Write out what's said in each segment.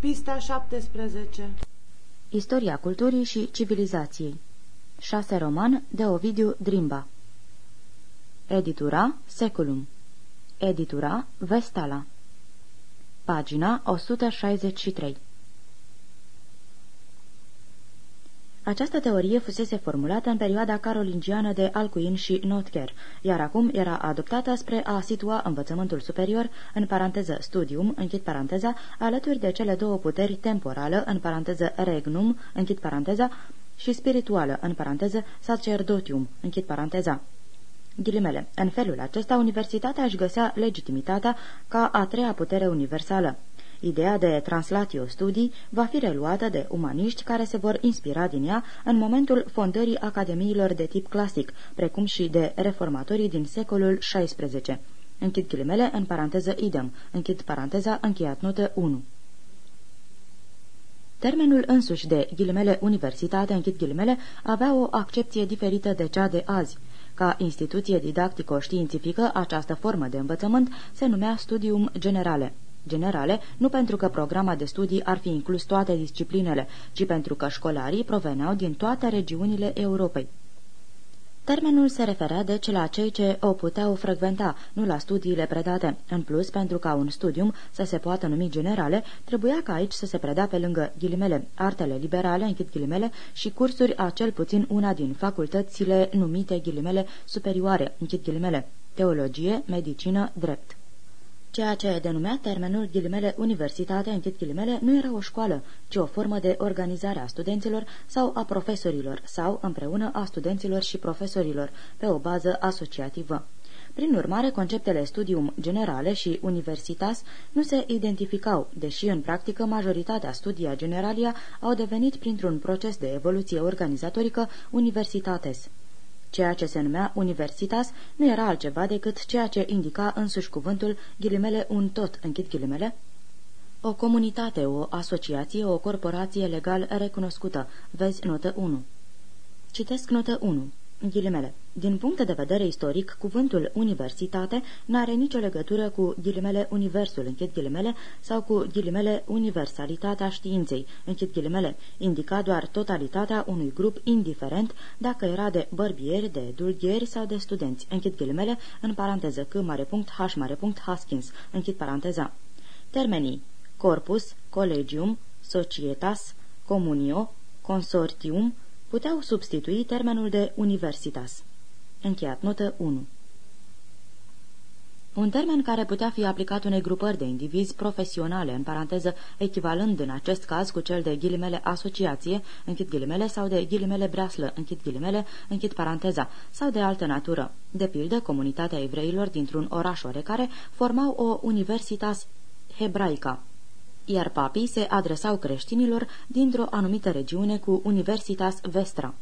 Pista 17 Istoria culturii și civilizației. 6 roman de Ovidiu Drimba. Editura Seculum. Editura Vestala. Pagina 163 Această teorie fusese formulată în perioada carolingiană de Alcuin și Notker, iar acum era adoptată spre a situa învățământul superior, în paranteză studium, închid paranteza, alături de cele două puteri temporală, în paranteză regnum, închid paranteza, și spirituală, în paranteză sacerdotium, închid paranteza. Ghilimele. În felul acesta, universitatea își găsea legitimitatea ca a treia putere universală. Ideea de translatio studii va fi reluată de umaniști care se vor inspira din ea în momentul fondării academiilor de tip clasic, precum și de reformatorii din secolul XVI. Închid ghilimele în paranteză idem, închid paranteza, încheiat notă 1. Termenul însuși de ghilimele universitate, închid ghilimele, avea o accepție diferită de cea de azi. Ca instituție didactico-științifică, această formă de învățământ se numea studium generale generale, nu pentru că programa de studii ar fi inclus toate disciplinele, ci pentru că școlarii proveneau din toate regiunile Europei. Termenul se referea deci la cei ce o puteau frecventa, nu la studiile predate. În plus, pentru ca un studium să se poată numi generale, trebuia ca aici să se predea pe lângă ghilimele, artele liberale, închid ghilimele, și cursuri a cel puțin una din facultățile numite ghilimele superioare, închid ghilimele, teologie, medicină, drept. Ceea ce denumea termenul ghilimele universitate, închid ghilimele, nu era o școală, ci o formă de organizare a studenților sau a profesorilor, sau împreună a studenților și profesorilor, pe o bază asociativă. Prin urmare, conceptele studium generale și universitas nu se identificau, deși în practică majoritatea studia generalia au devenit printr-un proces de evoluție organizatorică universitates. Ceea ce se numea universitas nu era altceva decât ceea ce indica însuși cuvântul ghilimele un tot, închid ghilimele, o comunitate, o asociație, o corporație legal recunoscută. Vezi notă 1. Citesc notă 1 ghilimele. Din punct de vedere istoric, cuvântul universitate n-are nicio legătură cu ghilimele universul, închid ghilimele, sau cu ghilimele universalitatea științei, închid ghilimele, indica doar totalitatea unui grup indiferent dacă era de bărbieri, de dulghieri sau de studenți, închid ghilimele, în paranteză c mare punct h mare punct Haskins, închid paranteza. Termenii corpus, collegium, societas, comunio, consortium, puteau substitui termenul de universitas. Încheiat notă 1 un termen care putea fi aplicat unei grupări de indivizi profesionale, în paranteză, echivalând în acest caz cu cel de ghilimele asociație, închid ghilimele, sau de ghilimele breaslă, închid ghilimele, închid paranteza, sau de altă natură. De pildă, comunitatea evreilor dintr-un oraș oarecare formau o universitas hebraica iar papii se adresau creștinilor dintr-o anumită regiune cu Universitas Vestra.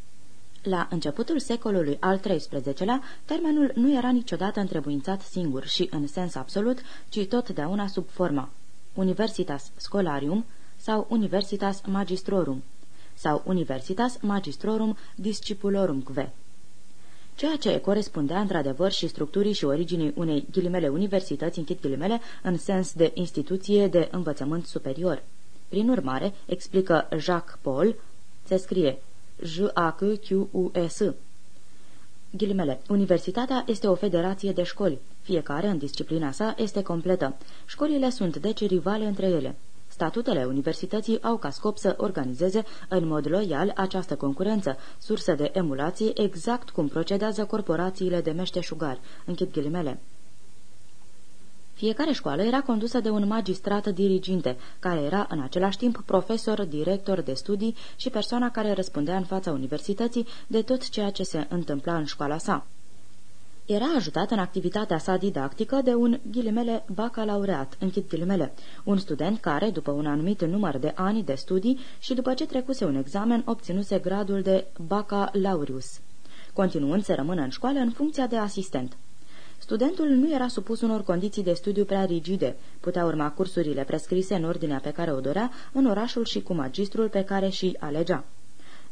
La începutul secolului al XIII-lea, termenul nu era niciodată întrebuințat singur și în sens absolut, ci totdeauna sub forma Universitas Scholarium sau Universitas Magistrorum sau Universitas Magistrorum Discipulorum Que ceea ce corespundea într-adevăr și structurii și originii unei ghilimele universități, închid ghilimele, în sens de instituție de învățământ superior. Prin urmare, explică Jacques Paul, se scrie J-A-C-Q-U-E-S. Ghilimele, universitatea este o federație de școli. Fiecare, în disciplina sa, este completă. Școlile sunt deci rivale între ele. Statutele universității au ca scop să organizeze în mod loial această concurență, sursă de emulație exact cum procedează corporațiile de meșteșugari. Închid ghilimele. Fiecare școală era condusă de un magistrat diriginte, care era în același timp profesor, director de studii și persoana care răspundea în fața universității de tot ceea ce se întâmpla în școala sa era ajutat în activitatea sa didactică de un ghilimele bacalaureat, închid ghilimele, un student care, după un anumit număr de ani de studii și după ce trecuse un examen, obținuse gradul de bacalaureus, continuând să rămână în școală în funcția de asistent. Studentul nu era supus unor condiții de studiu prea rigide, putea urma cursurile prescrise în ordinea pe care o dorea, în orașul și cu magistrul pe care și alegea.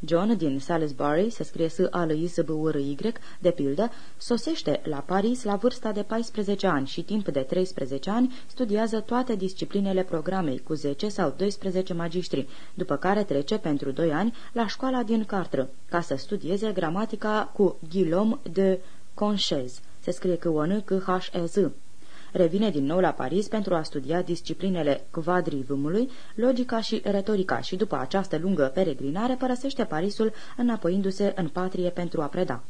John din Salisbury, se scrie s a l i s b u r y de pildă, sosește la Paris la vârsta de 14 ani și timp de 13 ani studiază toate disciplinele programei cu 10 sau 12 magistri, după care trece pentru 2 ani la școala din Cartre, ca să studieze gramatica cu Guillaume de Conches, se scrie cu o n c h e z revine din nou la Paris pentru a studia disciplinele quadrivumului, logica și retorica și după această lungă peregrinare părăsește Parisul înapoiindu-se în patrie pentru a preda.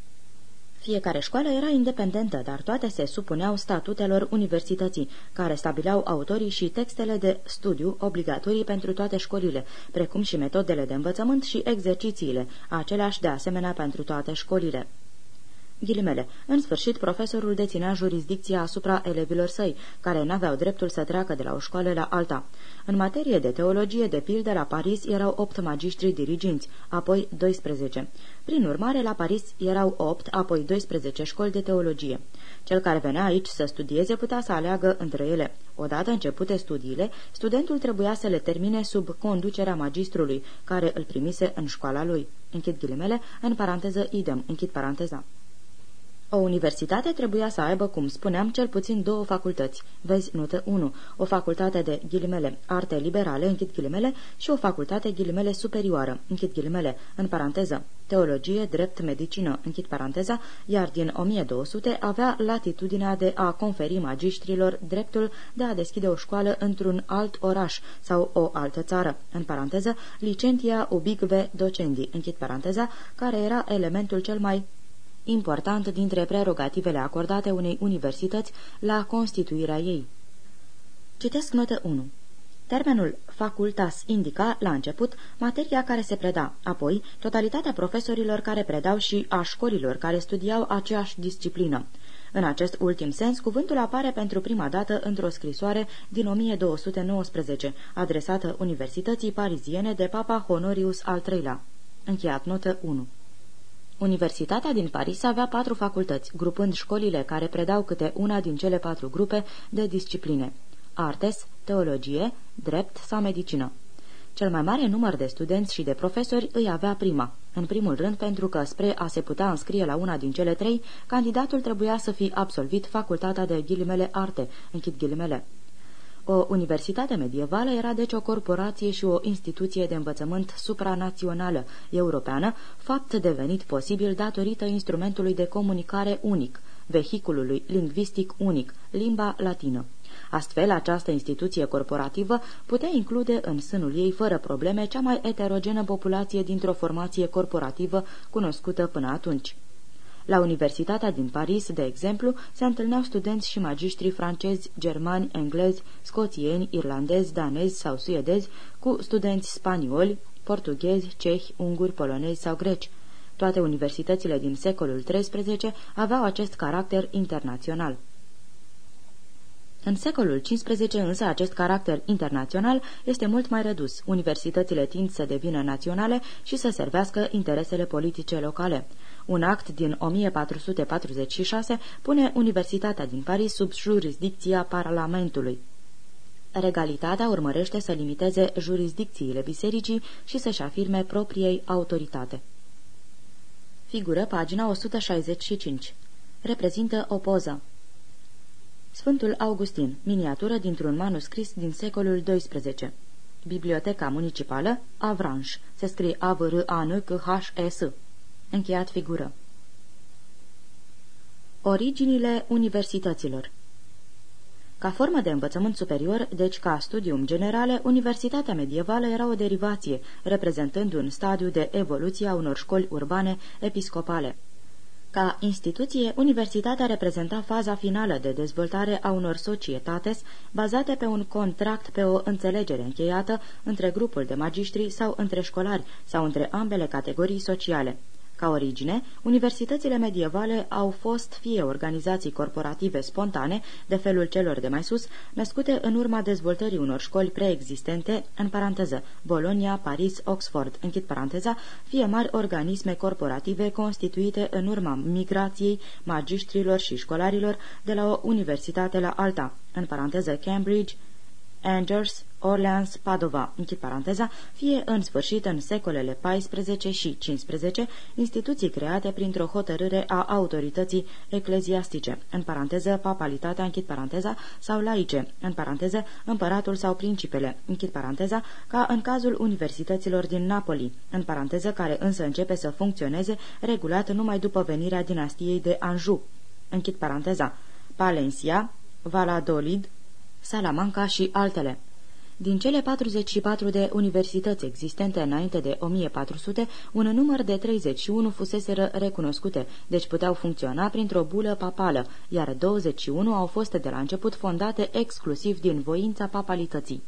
Fiecare școală era independentă, dar toate se supuneau statutelor universității, care stabileau autorii și textele de studiu obligatorii pentru toate școlile, precum și metodele de învățământ și exercițiile, aceleași de asemenea pentru toate școlile. Ghilimele. În sfârșit, profesorul deținea jurisdicția asupra elevilor săi, care n-aveau dreptul să treacă de la o școală la alta. În materie de teologie, de pildă, la Paris erau opt magistri diriginți, apoi 12. Prin urmare, la Paris erau opt, apoi 12 școli de teologie. Cel care venea aici să studieze putea să aleagă între ele. Odată începute studiile, studentul trebuia să le termine sub conducerea magistrului, care îl primise în școala lui. Închid ghilimele, în paranteză idem, închid paranteza. O universitate trebuia să aibă, cum spuneam, cel puțin două facultăți. Vezi notă 1. O facultate de ghilimele arte liberale, închid ghilimele, și o facultate ghilimele superioară, închid ghilimele, în paranteză, teologie, drept, medicină, închid paranteza, iar din 1200 avea latitudinea de a conferi magistrilor dreptul de a deschide o școală într-un alt oraș sau o altă țară, în paranteză, licentia ubicve docendi, închid paranteza, care era elementul cel mai important dintre prerogativele acordate unei universități la constituirea ei. Citesc notă 1. Termenul facultas indica, la început, materia care se preda, apoi totalitatea profesorilor care predau și a școlilor care studiau aceeași disciplină. În acest ultim sens, cuvântul apare pentru prima dată într-o scrisoare din 1219, adresată Universității Pariziene de Papa Honorius al III-lea. Încheiat notă 1. Universitatea din Paris avea patru facultăți, grupând școlile care predau câte una din cele patru grupe de discipline, artes, teologie, drept sau medicină. Cel mai mare număr de studenți și de profesori îi avea prima, în primul rând pentru că, spre a se putea înscrie la una din cele trei, candidatul trebuia să fi absolvit facultatea de ghilimele arte, închid ghilimele. O universitate medievală era deci o corporație și o instituție de învățământ supranațională europeană, fapt devenit posibil datorită instrumentului de comunicare unic, vehiculului lingvistic unic, limba latină. Astfel, această instituție corporativă putea include în sânul ei fără probleme cea mai eterogenă populație dintr-o formație corporativă cunoscută până atunci. La Universitatea din Paris, de exemplu, se întâlneau studenți și magistri francezi, germani, englezi, scoțieni, irlandezi, danezi sau suedezi, cu studenți spanioli, portughezi, cehi, unguri, polonezi sau greci. Toate universitățile din secolul XIII aveau acest caracter internațional. În secolul XV însă acest caracter internațional este mult mai redus. Universitățile tind să devină naționale și să servească interesele politice locale. Un act din 1446 pune Universitatea din Paris sub jurisdicția Parlamentului. Regalitatea urmărește să limiteze jurisdicțiile bisericii și să-și afirme propriei autoritate. Figură pagina 165. Reprezintă o poză. Sfântul Augustin, miniatură dintr-un manuscris din secolul XII. Biblioteca Municipală, Avranș, se scrie a v r a n c h e s Încheiat figură. Originile universităților Ca formă de învățământ superior, deci ca studium generale, universitatea medievală era o derivație, reprezentând un stadiu de evoluție a unor școli urbane episcopale. Ca instituție, universitatea reprezenta faza finală de dezvoltare a unor societates bazate pe un contract pe o înțelegere încheiată între grupul de magistri sau între școlari sau între ambele categorii sociale. Ca origine, universitățile medievale au fost fie organizații corporative spontane, de felul celor de mai sus, născute în urma dezvoltării unor școli preexistente, în paranteză, Bologna, Paris, Oxford, închid paranteza, fie mari organisme corporative constituite în urma migrației magistrilor și școlarilor de la o universitate la alta, în paranteză Cambridge, Angers, Orleans, Padova, închid paranteza, fie în sfârșit în secolele XIV și XV, instituții create printr-o hotărâre a autorității ecleziastice, în paranteză papalitatea, închid paranteza, sau laice, în paranteză împăratul sau principele, închid paranteza, ca în cazul universităților din Napoli, în paranteză care însă începe să funcționeze regulat numai după venirea dinastiei de Anjou, închid paranteza, Palencia, Valladolid, Salamanca și altele. Din cele 44 de universități existente înainte de 1400, un număr de 31 fuseseră recunoscute, deci puteau funcționa printr-o bulă papală, iar 21 au fost de la început fondate exclusiv din voința papalității.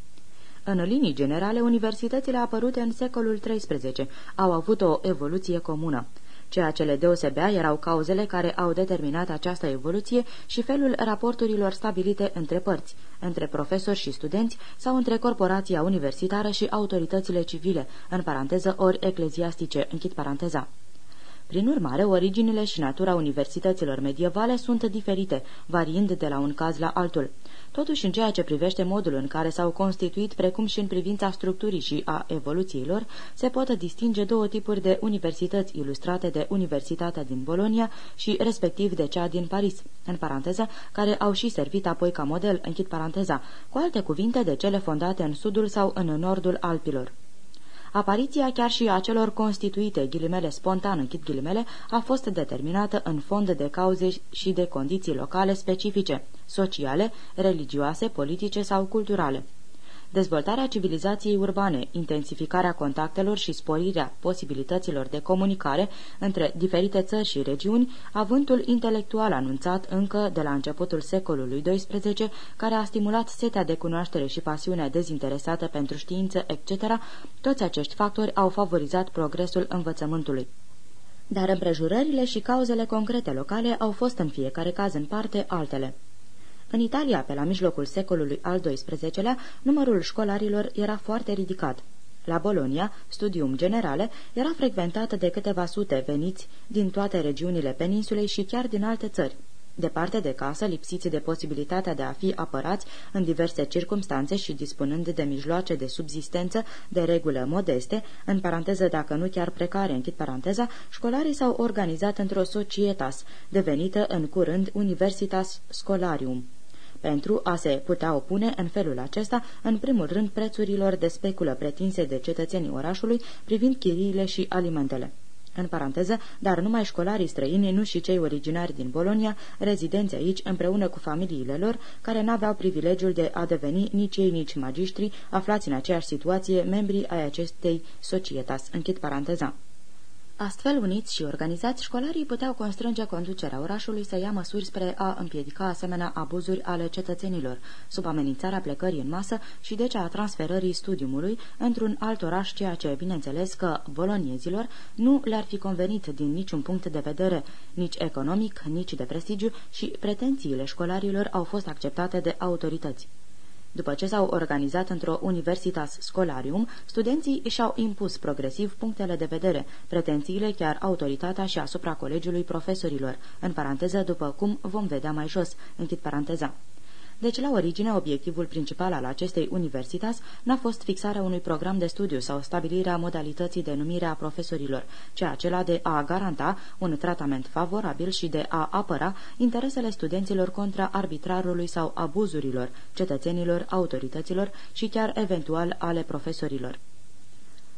În linii generale, universitățile apărute în secolul XIII au avut o evoluție comună. Ceea ce le deosebea erau cauzele care au determinat această evoluție și felul raporturilor stabilite între părți, între profesori și studenți sau între corporația universitară și autoritățile civile, în paranteză ori ecleziastice, închid paranteza. Prin urmare, originile și natura universităților medievale sunt diferite, variind de la un caz la altul. Totuși, în ceea ce privește modul în care s-au constituit, precum și în privința structurii și a evoluțiilor, se pot distinge două tipuri de universități ilustrate de Universitatea din Bolonia și respectiv de cea din Paris, în paranteză, care au și servit apoi ca model, închid paranteza, cu alte cuvinte de cele fondate în sudul sau în nordul Alpilor. Apariția chiar și a celor constituite, ghilimele spontan, închid ghilimele, a fost determinată în fond de cauze și de condiții locale specifice, sociale, religioase, politice sau culturale. Dezvoltarea civilizației urbane, intensificarea contactelor și sporirea posibilităților de comunicare între diferite țări și regiuni, avântul intelectual anunțat încă de la începutul secolului XII, care a stimulat setea de cunoaștere și pasiunea dezinteresată pentru știință, etc., toți acești factori au favorizat progresul învățământului. Dar împrejurările și cauzele concrete locale au fost în fiecare caz în parte altele. În Italia, pe la mijlocul secolului al XII-lea, numărul școlarilor era foarte ridicat. La Bolonia, studium generale era frecventat de câteva sute veniți din toate regiunile peninsulei și chiar din alte țări. Departe de casă, lipsiți de posibilitatea de a fi apărați în diverse circumstanțe și dispunând de mijloace de subzistență de regulă modeste, în paranteză dacă nu chiar precare, închid paranteza, școlarii s-au organizat într-o societas, devenită în curând Universitas Scholarium pentru a se putea opune în felul acesta, în primul rând, prețurilor de speculă pretinse de cetățenii orașului privind chiriile și alimentele. În paranteză, dar numai școlarii străini, nu și cei originari din Bolonia, rezidenți aici împreună cu familiile lor, care n-aveau privilegiul de a deveni nici ei, nici magistri, aflați în aceeași situație, membrii ai acestei societas. Închid paranteza. Astfel, uniți și organizați, școlarii puteau constrânge conducerea orașului să ia măsuri spre a împiedica asemenea abuzuri ale cetățenilor, sub amenințarea plecării în masă și deci a transferării studiumului într-un alt oraș, ceea ce, bineînțeles că boloniezilor nu le-ar fi convenit din niciun punct de vedere, nici economic, nici de prestigiu și pretențiile școlarilor au fost acceptate de autorități. După ce s-au organizat într-o universitas scholarium, studenții și-au impus progresiv punctele de vedere, pretențiile, chiar autoritatea și asupra colegiului profesorilor, în paranteză după cum vom vedea mai jos, închid paranteza. Deci, la origine, obiectivul principal al acestei universități n-a fost fixarea unui program de studiu sau stabilirea modalității de numire a profesorilor, ci acela de a garanta un tratament favorabil și de a apăra interesele studenților contra arbitrarului sau abuzurilor, cetățenilor, autorităților și chiar eventual ale profesorilor.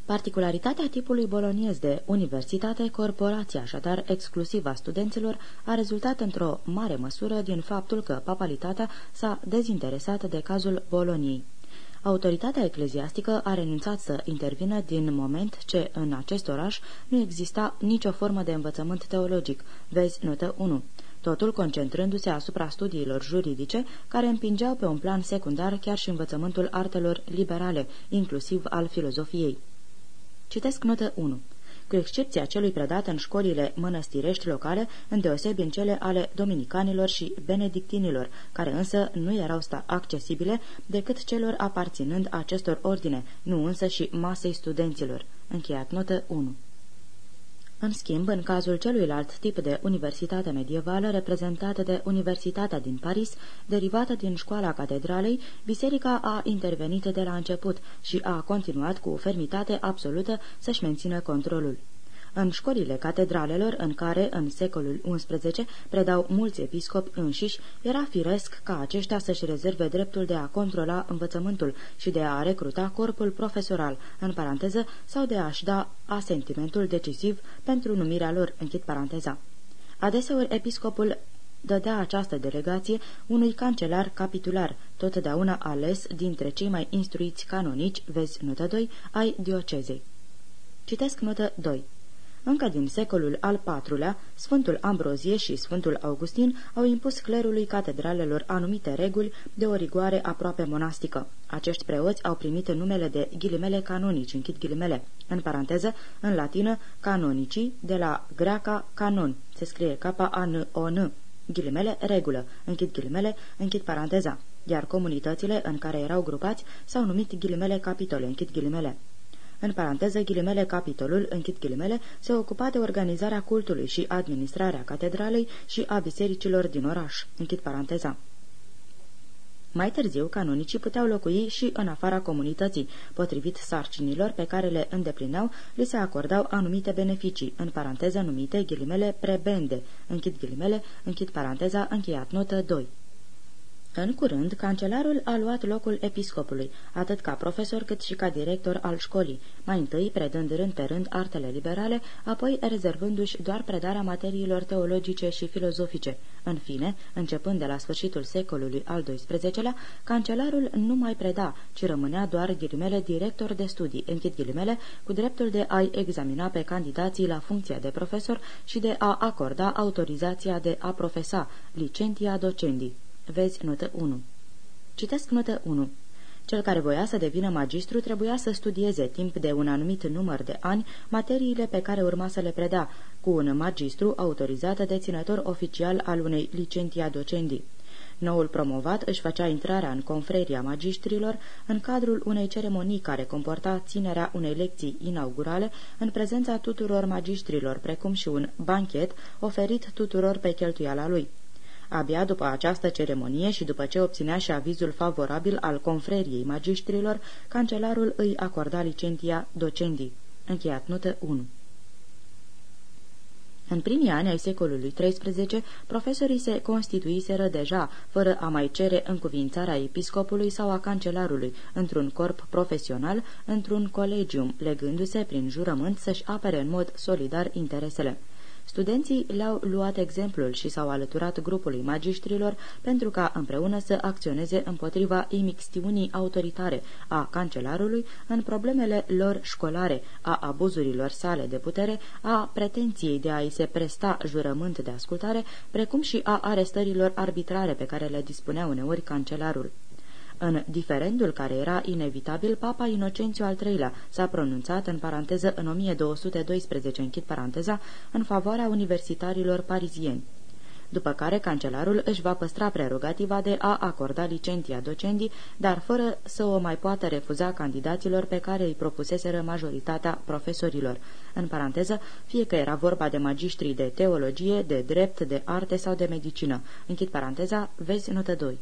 Particularitatea tipului boloniez de universitate, corporație așadar exclusiv a studenților, a rezultat într-o mare măsură din faptul că papalitatea s-a dezinteresat de cazul Boloniei. Autoritatea ecleziastică a renunțat să intervină din moment ce în acest oraș nu exista nicio formă de învățământ teologic, vezi notă 1, totul concentrându-se asupra studiilor juridice care împingeau pe un plan secundar chiar și învățământul artelor liberale, inclusiv al filozofiei. Citesc notă 1 cu excepția celui predat în școlile mănăstirești locale, îndeosebi în cele ale dominicanilor și benedictinilor, care însă nu erau sta accesibile decât celor aparținând acestor ordine, nu însă și masei studenților. Încheiat notă 1 În schimb, în cazul celuilalt tip de universitate medievală, reprezentată de Universitatea din Paris, derivată din școala catedralei, biserica a intervenit de la început și a continuat cu fermitate absolută să-și mențină controlul. În școlile catedralelor, în care, în secolul XI, predau mulți episcopi înșiși, era firesc ca aceștia să-și rezerve dreptul de a controla învățământul și de a recruta corpul profesoral, în paranteză, sau de a-și da asentimentul decisiv pentru numirea lor, închid paranteza. Adeseori, episcopul dădea această delegație unui cancelar capitular, totdeauna ales dintre cei mai instruiți canonici, vezi notă 2, ai diocezei. Citesc notă 2. Încă din secolul al IV-lea, Sfântul Ambrozie și Sfântul Augustin au impus clerului catedralelor anumite reguli de o rigoare aproape monastică. Acești preoți au primit numele de ghilimele canonici, închid ghilimele, în paranteză, în latină, canonicii, de la greaca canon, se scrie K-A-N-O-N, ghilimele, regulă, închid ghilimele, închid paranteza, iar comunitățile în care erau grupați s-au numit ghilimele capitole, închid ghilimele. În paranteză, ghilimele capitolul, închid ghilimele, se ocupa de organizarea cultului și administrarea catedralei și a bisericilor din oraș. Închid paranteza. Mai târziu, canonicii puteau locui și în afara comunității. Potrivit sarcinilor pe care le îndeplineau, li se acordau anumite beneficii, în paranteză numite ghilimele prebende. Închid ghilimele, închid paranteza, încheiat notă 2. În curând, cancelarul a luat locul episcopului, atât ca profesor cât și ca director al școlii, mai întâi predând rând pe rând artele liberale, apoi rezervându-și doar predarea materiilor teologice și filozofice. În fine, începând de la sfârșitul secolului al XII-lea, cancelarul nu mai preda, ci rămânea doar ghilimele director de studii, închid ghilimele, cu dreptul de a-i examina pe candidații la funcția de profesor și de a acorda autorizația de a profesa, licentia docendii. Vezi notă 1. Citesc notă 1. Cel care voia să devină magistru trebuia să studieze timp de un anumit număr de ani materiile pe care urma să le preda, cu un magistru autorizat deținător oficial al unei licentia docendii. Noul promovat își făcea intrarea în confreria magistrilor în cadrul unei ceremonii care comporta ținerea unei lecții inaugurale în prezența tuturor magistrilor, precum și un banchet oferit tuturor pe cheltuiala lui. Abia după această ceremonie și după ce obținea și avizul favorabil al confreriei magistrilor, cancelarul îi acorda licentia docendii. Încheiat notă 1 în primii ani ai secolului XIII, profesorii se constituiseră deja, fără a mai cere încuvințarea episcopului sau a cancelarului, într-un corp profesional, într-un colegium, legându-se prin jurământ să-și apere în mod solidar interesele. Studenții le-au luat exemplul și s-au alăturat grupului magistrilor pentru ca împreună să acționeze împotriva imixtiunii autoritare a cancelarului în problemele lor școlare, a abuzurilor sale de putere, a pretenției de a-i se presta jurământ de ascultare, precum și a arestărilor arbitrare pe care le dispunea uneori cancelarul. În diferendul care era inevitabil, Papa Inocențiu al III-lea s-a pronunțat în paranteză în 1212, închid paranteza, în favoarea universitarilor parizieni după care cancelarul își va păstra prerogativa de a acorda licentia docendii, dar fără să o mai poată refuza candidaților pe care îi propuseseră majoritatea profesorilor. În paranteză, fie că era vorba de magistrii de teologie, de drept, de arte sau de medicină. Închid paranteza, vezi notă 2.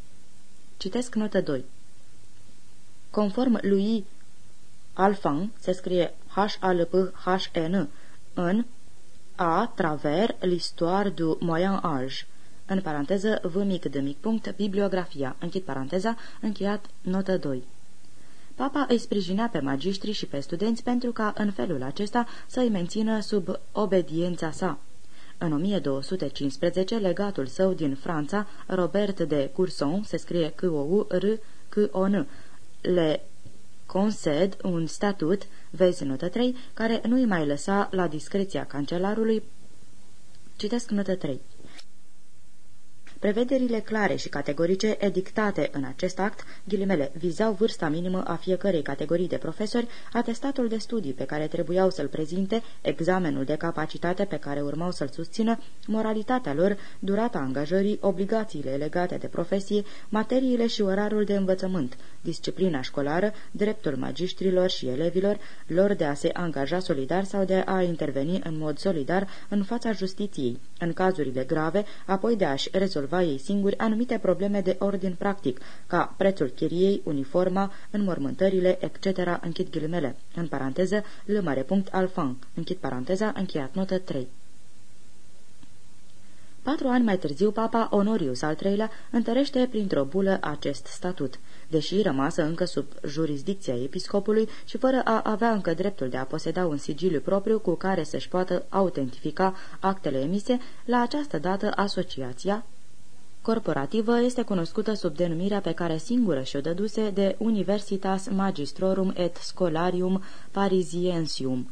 Citesc notă 2. Conform lui Alfang, se scrie H-A-L-P-H-N, în A travers l'histoire du Moyen Âge, în paranteză v mic de mic punct, bibliografia, închid paranteza, încheiat notă 2. Papa îi sprijinea pe magistri și pe studenți pentru ca în felul acesta să îi mențină sub obediența sa. În 1215, legatul său din Franța, Robert de Courson, se scrie c o u r c o n le conced un statut, vezi notă 3, care nu îi mai lăsa la discreția cancelarului. Citesc notă 3. Prevederile clare și categorice edictate în acest act, ghilimele, vizau vârsta minimă a fiecărei categorii de profesori, atestatul de studii pe care trebuiau să-l prezinte, examenul de capacitate pe care urmau să-l susțină, moralitatea lor, durata angajării, obligațiile legate de profesie, materiile și orarul de învățământ, disciplina școlară, dreptul magistrilor și elevilor, lor de a se angaja solidar sau de a interveni în mod solidar în fața justiției, în cazurile grave, apoi de a-și rezolva ei singuri anumite probleme de ordin practic, ca prețul chiriei, uniforma, înmormântările, etc., închid ghilimele, în paranteză, l mare punct alfan, închid paranteza, încheiat notă 3. Patru ani mai târziu, papa Honorius al III-lea întărește printr-o bulă acest statut. Deși rămasă încă sub jurisdicția episcopului și fără a avea încă dreptul de a poseda un sigiliu propriu cu care să-și poată autentifica actele emise, la această dată asociația corporativă este cunoscută sub denumirea pe care singură și-o dăduse de Universitas Magistrorum et Scholarium Parisiensium,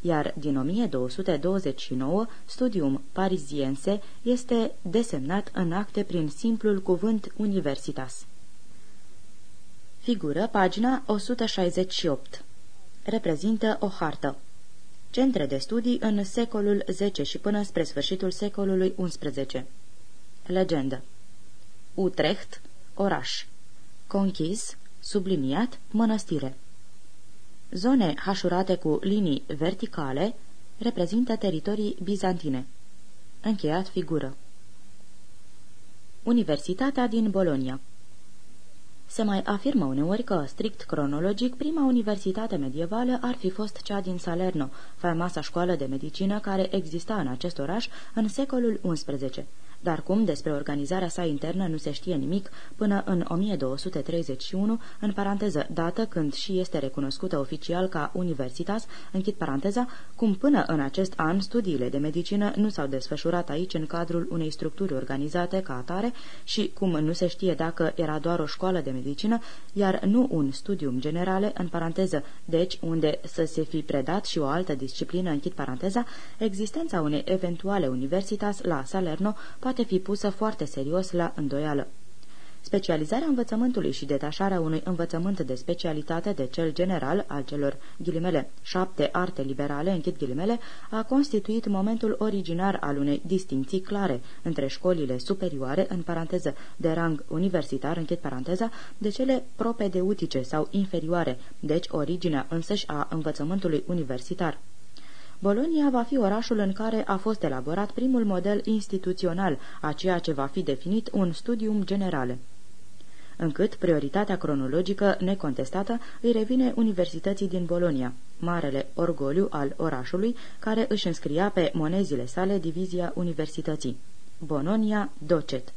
iar din 1229 Studium Parisiense este desemnat în acte prin simplul cuvânt Universitas. Figură pagina 168. Reprezintă o hartă. Centre de studii în secolul X și până spre sfârșitul secolului XI. Legendă Utrecht, oraș Conchis, subliniat, mănăstire Zone hașurate cu linii verticale reprezintă teritorii bizantine. Încheiat figură. Universitatea din Bolonia se mai afirmă uneori că, strict cronologic, prima universitate medievală ar fi fost cea din Salerno, faimoasa școală de medicină care exista în acest oraș în secolul XI dar cum despre organizarea sa internă nu se știe nimic până în 1231, în paranteză dată când și este recunoscută oficial ca Universitas, închid paranteza, cum până în acest an studiile de medicină nu s-au desfășurat aici în cadrul unei structuri organizate ca atare și cum nu se știe dacă era doar o școală de medicină, iar nu un studium generale, în paranteză, deci unde să se fi predat și o altă disciplină, închid paranteza, existența unei eventuale universitas la Salerno poate fi pusă foarte serios la îndoială. Specializarea învățământului și detașarea unui învățământ de specialitate de cel general al celor ghilimele șapte arte liberale, închid ghilimele, a constituit momentul originar al unei distinții clare între școlile superioare, în paranteză, de rang universitar, închid paranteza, de cele propedeutice sau inferioare, deci originea însăși a învățământului universitar. Bolonia va fi orașul în care a fost elaborat primul model instituțional a ceea ce va fi definit un studium general încât prioritatea cronologică necontestată îi revine Universității din Bolonia, marele orgoliu al orașului, care își înscria pe monezile sale divizia universității. Bononia Docet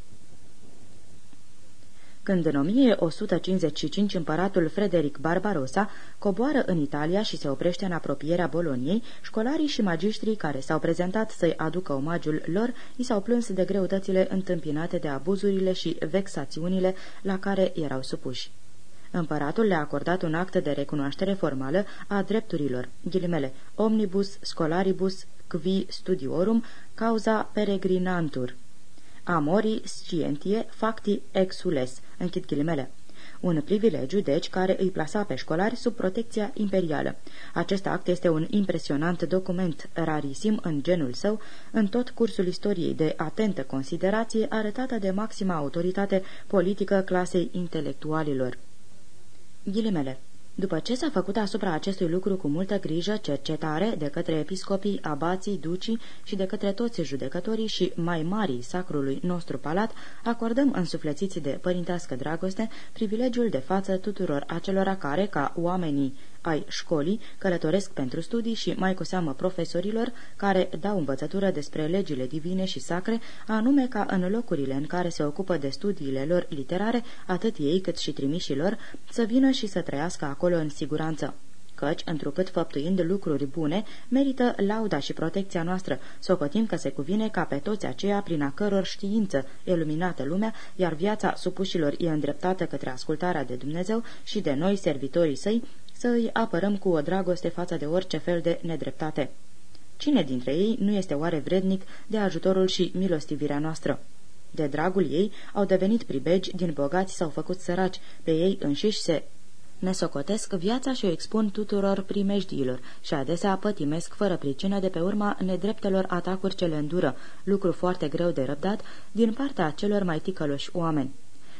când în 1155 împăratul Frederic Barbarossa coboară în Italia și se oprește în apropierea Boloniei, școlarii și magistrii care s-au prezentat să-i aducă omagiul lor i s-au plâns de greutățile întâmpinate de abuzurile și vexațiunile la care erau supuși. Împăratul le-a acordat un act de recunoaștere formală a drepturilor, ghilimele, omnibus scolaribus qui studiorum causa peregrinantur, amori scientie facti exules, închid ghilimele. Un privilegiu, deci, care îi plasa pe școlari sub protecția imperială. Acest act este un impresionant document, rarisim în genul său, în tot cursul istoriei de atentă considerație arătată de maxima autoritate politică clasei intelectualilor. Ghilimele după ce s-a făcut asupra acestui lucru cu multă grijă cercetare de către episcopii, abații, ducii și de către toți judecătorii și mai mari sacrului nostru palat, acordăm însuflețiți de părintească dragoste privilegiul de față tuturor acelora care, ca oamenii ai școlii călătoresc pentru studii și mai cu seamă profesorilor care dau învățătură despre legile divine și sacre, anume ca în locurile în care se ocupă de studiile lor literare, atât ei cât și trimișilor, să vină și să trăiască acolo în siguranță. Căci, întrucât făptuind lucruri bune, merită lauda și protecția noastră, socotim că se cuvine ca pe toți aceia prin a căror știință e luminată lumea, iar viața supușilor e îndreptată către ascultarea de Dumnezeu și de noi, servitorii săi, să îi apărăm cu o dragoste față de orice fel de nedreptate. Cine dintre ei nu este oare vrednic de ajutorul și milostivirea noastră? De dragul ei au devenit pribegi, din bogați s-au făcut săraci, pe ei înșiși se ne socotesc viața și o expun tuturor primejdiilor și adesea pătimesc fără pricină de pe urma nedreptelor atacuri ce le îndură, lucru foarte greu de răbdat din partea celor mai ticăloși oameni.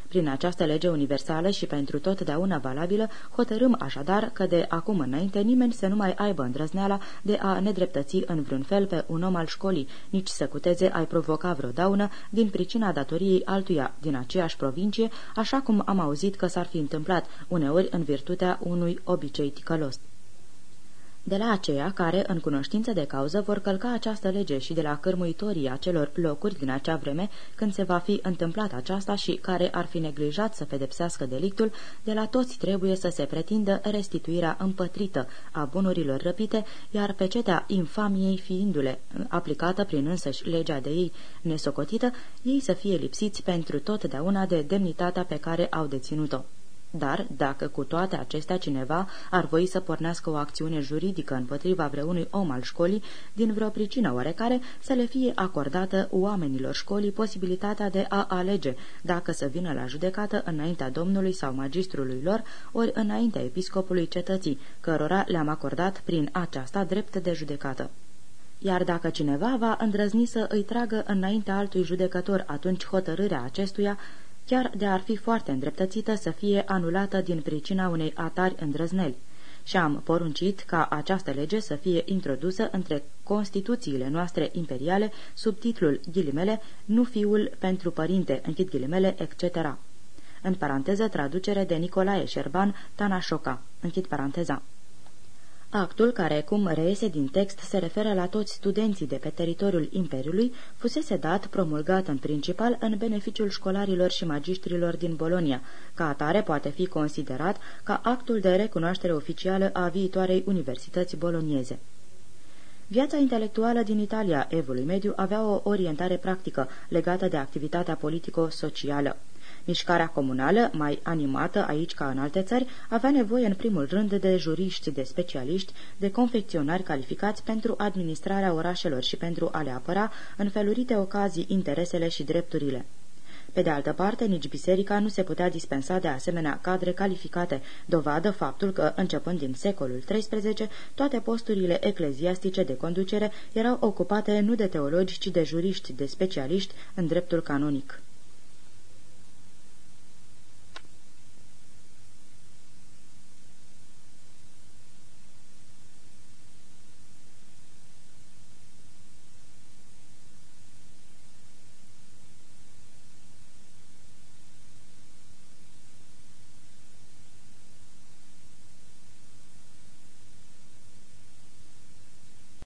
Prin această lege universală și pentru totdeauna valabilă, hotărâm așadar că de acum înainte nimeni să nu mai aibă îndrăzneala de a nedreptăți în vreun fel pe un om al școlii, nici să cuteze ai provoca vreo daună din pricina datoriei altuia din aceeași provincie, așa cum am auzit că s-ar fi întâmplat uneori în virtutea unui obicei ticălos de la aceia care, în cunoștință de cauză, vor călca această lege și de la cărmuitorii acelor locuri din acea vreme când se va fi întâmplat aceasta și care ar fi neglijat să pedepsească delictul, de la toți trebuie să se pretindă restituirea împătrită a bunurilor răpite, iar pecetea infamiei fiindu-le aplicată prin însăși legea de ei nesocotită, ei să fie lipsiți pentru totdeauna de demnitatea pe care au deținut-o. Dar, dacă cu toate acestea cineva ar voi să pornească o acțiune juridică împotriva vreunui om al școlii, din vreo pricină oarecare, să le fie acordată oamenilor școlii posibilitatea de a alege dacă să vină la judecată înaintea domnului sau magistrului lor, ori înaintea episcopului cetății, cărora le-am acordat prin aceasta drept de judecată. Iar dacă cineva va îndrăzni să îi tragă înaintea altui judecător atunci hotărârea acestuia, chiar de ar fi foarte îndreptățită să fie anulată din pricina unei atari îndrăzneli. Și am poruncit ca această lege să fie introdusă între Constituțiile noastre imperiale sub titlul ghilimele, nu fiul pentru părinte, închid ghilimele, etc. În paranteză, traducere de Nicolae Șerban, Tanașoca, închid paranteza. Actul, care, cum reiese din text, se referă la toți studenții de pe teritoriul Imperiului, fusese dat, promulgat în principal, în beneficiul școlarilor și magistrilor din Bolonia. Ca atare poate fi considerat ca actul de recunoaștere oficială a viitoarei universități bolonieze. Viața intelectuală din Italia evului mediu avea o orientare practică legată de activitatea politico-socială. Mișcarea comunală, mai animată aici ca în alte țări, avea nevoie în primul rând de juriști, de specialiști, de confecționari calificați pentru administrarea orașelor și pentru a le apăra în felurite ocazii interesele și drepturile. Pe de altă parte, nici biserica nu se putea dispensa de asemenea cadre calificate, dovadă faptul că, începând din secolul XIII, toate posturile ecleziastice de conducere erau ocupate nu de teologi, ci de juriști, de specialiști în dreptul canonic.